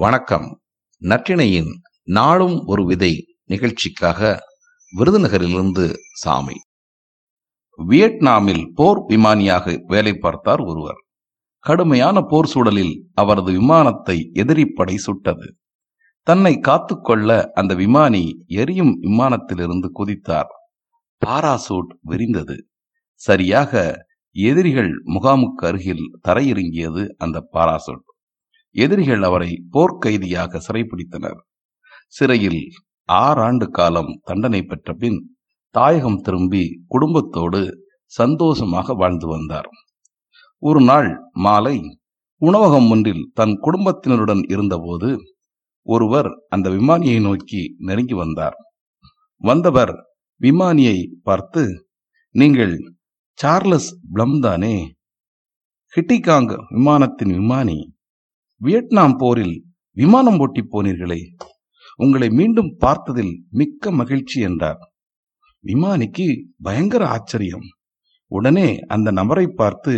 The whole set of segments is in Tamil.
வணக்கம். நற்றிணையின் நாளும் ஒரு விதை நிகழ்ச்சிக்காக விருதுநகரிலிருந்து சாமி. வியட்நாமில் போர் விமானியாக வேலை பார்த்தார் ஒருவர். கடுமையான போர் சூழலில் அவரது விமானத்தை எதிரிப்படை சுட்டது. தன்னை காத்துக்கொள்ள அந்த விமானி எரியும் விமானத்திலிருந்து குதித்தார். பாராசூட் விரிந்தது. சரியாக எதிரிகள் முகாமுக்கு அருகில் தரையிறங்கியது அந்த பாராசூட். எதிரிகள் அவரை போர்க்கைதியாக சிறைப்பிடித்தனர் சிறையில் ஆறாண்டு காலம் தண்டனை பெற்ற பின் தாயகம் திரும்பி குடும்பத்தோடு சந்தோஷமாக வாழ்ந்து வந்தார். ஒரு நாள் மாலை உணவகம் ஒன்றில் தன் குடும்பத்தினருடன் இருந்தபோது ஒருவர் அந்த விமானியை நோக்கி நெருங்கி வந்தார். வந்தவர் விமானியை பார்த்து நீங்கள் சார்லஸ் பிளம் தானே ஹிட்டிகாங் விமானத்தின் விமானி வியட்நாம் போரில் விமானம் ஓட்டி போனீர்களே. உங்களை மீண்டும் பார்த்ததில் மிக்க மகிழ்ச்சி என்றார். விமானிக்கு பயங்கர ஆச்சரியம். உடனே அந்த நபரை பார்த்து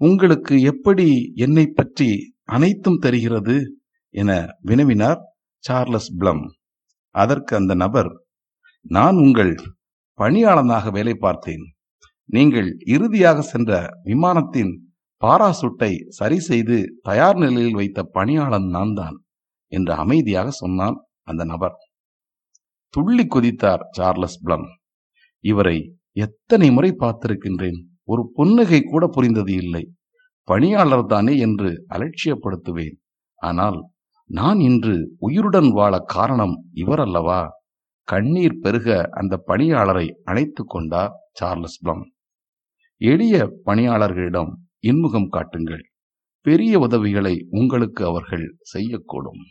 உங்களுக்கு எப்படி என்னை பற்றி அனைத்தும் தெரிகிறது? என வினவினார் சார்லஸ் பிளம். அதற்கு அந்த நபர் நான் உங்கள் பணியாளனாக வேலை பார்த்தேன். நீங்கள் இறுதியாக சென்ற விமானத்தின் பாராசூட்டை சரி செய்து தயார் நிலையில் வைத்த பணியாளன் நான் தான் என்று அமைதியாக சொன்னான் அந்த நபர். துள்ளி குதித்தார் சார்லஸ் பிளம். இவரை எத்தனை முறை பார்த்திருக்கின்றேன்? ஒரு புன்னகை கூட புரிந்தது இல்லை. பணியாளர் தானே என்று அலட்சியப்படுத்துவேன். ஆனால் நான் இன்று உயிருடன் வாழ காரணம் இவர் அல்லவா? கண்ணீர் பெருக அந்த பணியாளரை அணைத்து கொண்டார் சார்லஸ் பிளம். எளிய பணியாளர்களிடம் இன்முகம் காட்டுங்கள். பெரிய உதவிகளை உங்களுக்கு அவர்கள் செய்யக்கூடும்.